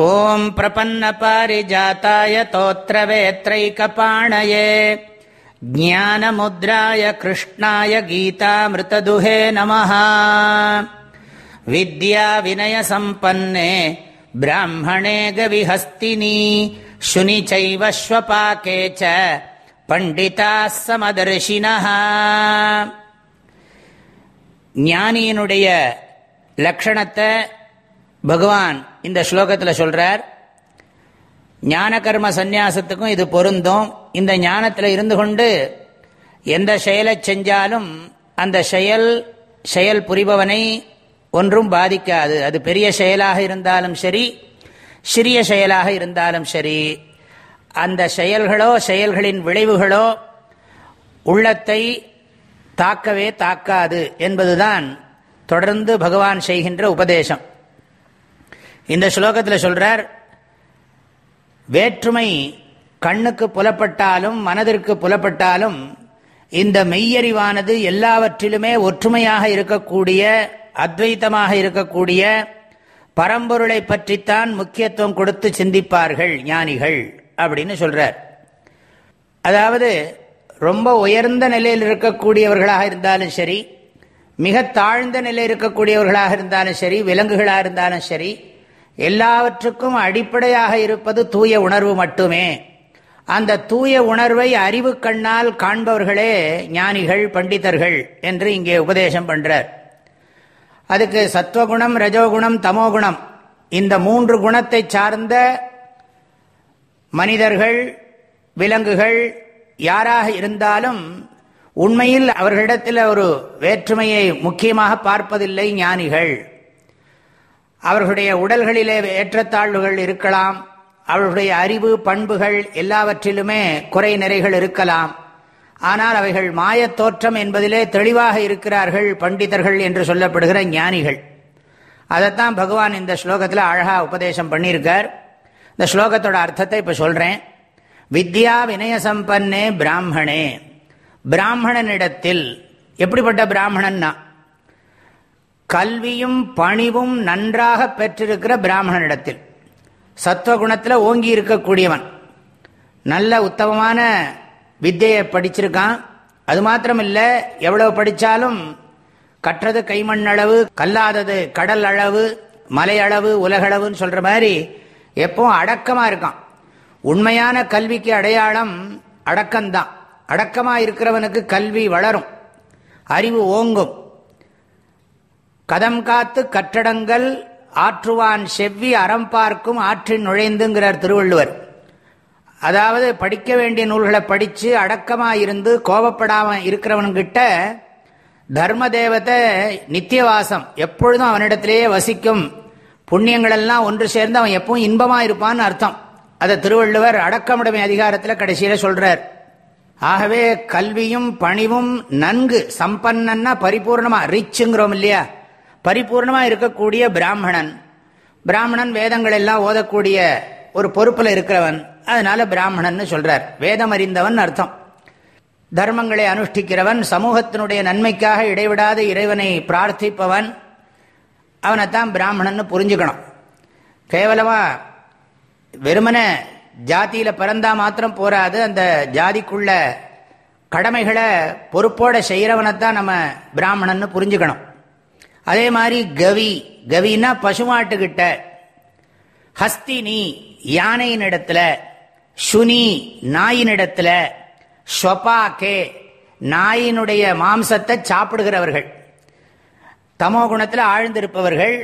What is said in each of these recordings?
ॐ प्रपन्नपारिजाताय तोत्रवेत्रैकपाणये ज्ञानमुद्राय कृष्णाय गीतामृतदुहे नमः विद्याविनयसम्पन्ने ब्राह्मणे गविहस्तिनी शुनि चैव श्वपाके च பண்டிதாः समदर्शिनः ஞானியினுடைய லக்ஷணத்தை பகவான் இந்த ஸ்லோகத்தில் சொல்றார் ஞான கர்ம சந்நியாசத்துக்கும் இது பொருந்தும். இந்த ஞானத்தில் இருந்து கொண்டு எந்த செயலை செஞ்சாலும் அந்த செயல் செயல் புரிபவனை ஒன்றும் பாதிக்காது. அது பெரிய செயலாக இருந்தாலும் சரி சிறிய செயலாக இருந்தாலும் சரி அந்த செயல்களோ செயல்களின் விளைவுகளோ உள்ளத்தை தாக்கவே தாக்காது என்பதுதான் தொடர்ந்து பகவான் செய்கின்ற உபதேசம். இந்த ஸ்லோகத்தில் சொல்றார் வேற்றுமை கண்ணுக்கு புலப்பட்டாலும் மனதிற்கு புலப்பட்டாலும் இந்த மெய்யறிவானது எல்லாவற்றிலுமே ஒற்றுமையாக இருக்கக்கூடிய அத்வைத்தமாக இருக்கக்கூடிய பரம்பொருளை பற்றித்தான் முக்கியத்துவம் கொடுத்து சிந்திப்பார்கள் ஞானிகள் அப்படின்னு சொல்றார். அதாவது ரொம்ப உயர்ந்த நிலையில் இருக்கக்கூடியவர்களாக இருந்தாலும் சரி மிக தாழ்ந்த நிலையில் இருக்கக்கூடியவர்களாக இருந்தாலும் சரி விலங்குகளாக இருந்தாலும் சரி எல்லாவற்றுக்கும் அடிப்படையாக இருப்பது தூய உணர்வு மட்டுமே. அந்த தூய உணர்வை அறிவு கண்ணால் காண்பவர்களே ஞானிகள் பண்டிதர்கள் என்று இங்கே உபதேசம் பண்றார். அதுக்கு சத்வகுணம் ரஜோகுணம் தமோகுணம் இந்த மூன்று குணத்தை சார்ந்த மனிதர்கள் விலங்குகள் யாராக இருந்தாலும் உண்மையில் அவர்களிடத்தில் ஒரு வேற்றுமையை முக்கியமாக பார்ப்பதில்லை ஞானிகள். அவர்களுடைய உடல்களிலே ஏற்றத்தாழ்வுகள் இருக்கலாம். அவர்களுடைய அறிவு பண்புகள் எல்லாவற்றிலுமே குறை நிறைகள் இருக்கலாம். ஆனால் அவைகள் மாயத் தோற்றம் என்பதிலே தெளிவாக இருக்கிறார்கள் பண்டிதர்கள் என்று சொல்லப்படுகிற ஞானிகள். அதைத்தான் பகவான் இந்த ஸ்லோகத்தில் அழகா உபதேசம் பண்ணியிருக்கார். இந்த ஸ்லோகத்தோட அர்த்தத்தை இப்போ சொல்றேன். வித்யா வினய சம்பன்னே பிராமணே. பிராமணனிடத்தில் எப்படிப்பட்ட பிராமணன்னா? கல்வியும் பணிவும் நன்றாக பெற்றிருக்கிற பிராமணனிடத்தில் சத்துவகுணத்தில் ஓங்கி இருக்கக்கூடியவன். நல்ல உத்தமமான வித்தியை படிச்சிருக்கான். அது மாத்திரம் இல்லை எவ்வளவு படித்தாலும் கற்றது கைமண் அளவு கல்லாதது கடல் அளவு மலை அளவு உலகளவுன்னு சொல்கிற மாதிரி எப்பவும் அடக்கமாக இருக்கான். உண்மையான கல்விக்கு அடையாளம் அடக்கம்தான். அடக்கமாக இருக்கிறவனுக்கு கல்வி வளரும். அறிவு ஓங்கும். கதம் காத்து கட்டடங்கள் ஆற்றுவான் செவ்வி அறம் பார்க்கும் ஆற்றின் நுழைந்துங்கிறார் திருவள்ளுவர். அதாவது படிக்க வேண்டிய நூல்களை படித்து அடக்கமாக இருந்து கோபப்படாமல் இருக்கிறவன்கிட்ட தர்ம தேவத்தை நித்தியவாசம் எப்பொழுதும் அவனிடத்திலேயே வசிக்கும் புண்ணியங்களெல்லாம் ஒன்று சேர்ந்து அவன் எப்பவும் இன்பமாக இருப்பான்னு அர்த்தம். அதை திருவள்ளுவர் அடக்கமுடைமை அதிகாரத்தில் கடைசியில் சொல்கிறார் ஆகவே கல்வியும் பணிவும் நன்கு சம்பன்னா பரிபூர்ணமாக ரிச்சுங்கிறோம் இல்லையா? பரிபூர்ணமாக இருக்கக்கூடிய பிராமணன். பிராமணன் வேதங்கள் எல்லாம் ஓதக்கூடிய ஒரு பொறுப்பில் இருக்கிறவன். அதனால பிராமணன் சொல்றார். வேதம் அறிந்தவன் அர்த்தம். தர்மங்களை அனுஷ்டிக்கிறவன் சமூகத்தினுடைய நன்மைக்காக இடைவிடாத இறைவனை பிரார்த்திப்பவன் அவனைத்தான் பிராமணன் புரிஞ்சுக்கணும். கேவலமாக வெறுமன ஜாதியில் பிறந்தா மாத்திரம் போராது அந்த ஜாதிக்குள்ள கடமைகளை பொறுப்போட செய்கிறவனைத்தான் நம்ம பிராமணன் புரிஞ்சுக்கணும். அதே மாதிரி கவி. கவின்னா பசுமாட்டுக்கிட்ட. ஹஸ்தினி யானையின் இடத்துல சுனி நாயின் இடத்துல ஸ்வபாக்கே நாயினுடைய மாம்சத்தை சாப்பிடுகிறவர்கள். தமோ குணத்தில் ஆழ்ந்திருப்பவர்கள்.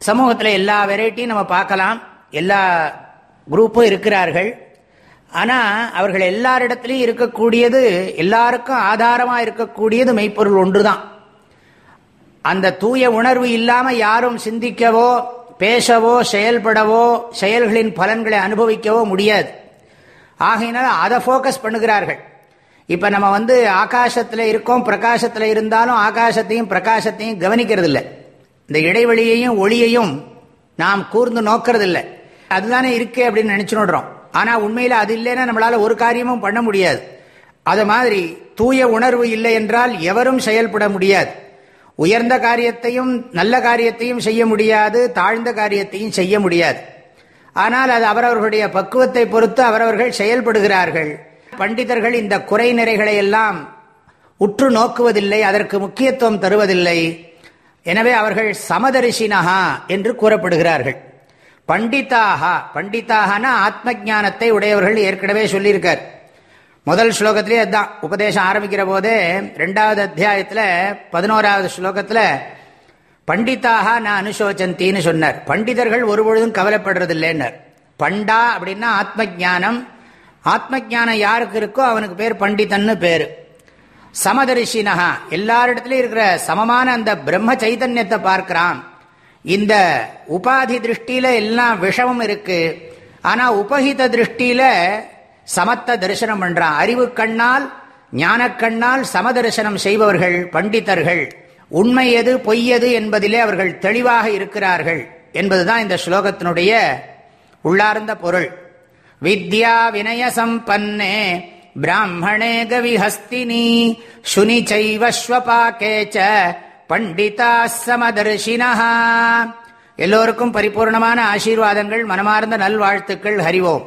சமூகத்தில் எல்லா வெரைட்டியும் நம்ம பார்க்கலாம். எல்லா குரூப்பும் இருக்கிறார்கள். ஆனால் அவர்கள் எல்லாரிடத்துலையும் இருக்கக்கூடியது எல்லாருக்கும் ஆதாரமாக இருக்கக்கூடியது மெய்ப்பொருள் ஒன்று தான் அந்த தூய உணர்வு இல்லாமல் யாரும் சிந்திக்கவோ பேசவோ செயல்படவோ செயல்களின் பலன்களை அனுபவிக்கவோ முடியாது. ஆகையினால் அதை ஃபோக்கஸ் பண்ணுகிறார்கள். இப்போ நம்ம வந்து ஆகாசத்தில் இருக்கோம் பிரகாசத்தில் இருந்தாலும் ஆகாசத்தையும் பிரகாசத்தையும் கவனிக்கிறதில்ல. இந்த இடைவெளியையும் ஒளியையும் நாம் கூர்ந்து நோக்கிறது அதுதானே இருக்கு அப்படின்னு நினைச்சுடுறோம் ஆனால் உண்மையில் அது இல்லைன்னா நம்மளால் ஒரு காரியமும் பண்ண முடியாது. அது மாதிரி தூய உணர்வு இல்லை என்றால் எவரும் செயல்பட முடியாது. உயர்ந்த காரியத்தையும் நல்ல காரியத்தையும் செய்ய முடியாது தாழ்ந்த காரியத்தையும் செய்ய முடியாது. ஆனால் அது அவரவர்களுடைய பக்குவத்தை பொறுத்து அவரவர்கள் செயல்படுகிறார்கள். பண்டிதர்கள் இந்த குறை நிறைகளை எல்லாம் உற்று நோக்குவதில்லை அதற்கு முக்கியத்துவம் தருவதில்லை. எனவே அவர்கள் சமதரிசினஹா என்று கூறப்படுகிறார்கள். பண்டிதாகா பண்டிதாகனா ஆத்ம ஜானத்தை உடையவர்கள் ஏற்கனவே சொல்லியிருக்கார். முதல் ஸ்லோகத்திலே அதுதான் உபதேசம் ஆரம்பிக்கிற போதே ரெண்டாவது அத்தியாயத்தில் பதினோராவது ஸ்லோகத்தில் பண்டிதாக நான் அனுசோச்சந்தின்னு சொன்னார். பண்டிதர்கள் ஒருபொழுதும் கவலைப்படுறதில்லைன்னார். பண்டா அப்படின்னா ஆத்ம ஜானம் ஆத்ம ஜானம் யாருக்கு இருக்கோ அவனுக்கு பேர் பண்டிதன்னு பேர். சமதரிசினஹா எல்லாரிடத்துலையும் இருக்கிற சமமான அந்த பிரம்ம சைதன்யத்தை பார்க்கிறான். இந்த உபாதி திருஷ்டியில எல்லாம் விஷமும் இருக்கு. ஆனால் உபகித திருஷ்டியில சமத்த தரிசனம் பண்றான் அறிவு கண்ணால் ஞானக்கண்ணால் சமதரிசனம் செய்பவர்கள் பண்டிதர்கள். உண்மை எது பொய் எது என்பதிலே அவர்கள் தெளிவாக இருக்கிறார்கள் என்பதுதான் இந்த ஸ்லோகத்தினுடைய உள்ளார்ந்த பொருள். வித்யா வினய சம்பன்னே பிராமணே கவிஹஸ்தினி சுனி சைவஸ்வபாக்கேச்ச பண்டிதா சமதர்ஷினா எல்லோருக்கும் பரிபூர்ணமான ஆசீர்வாதங்கள் மனமார்ந்த நல்வாழ்த்துக்கள் ஹரிவோம்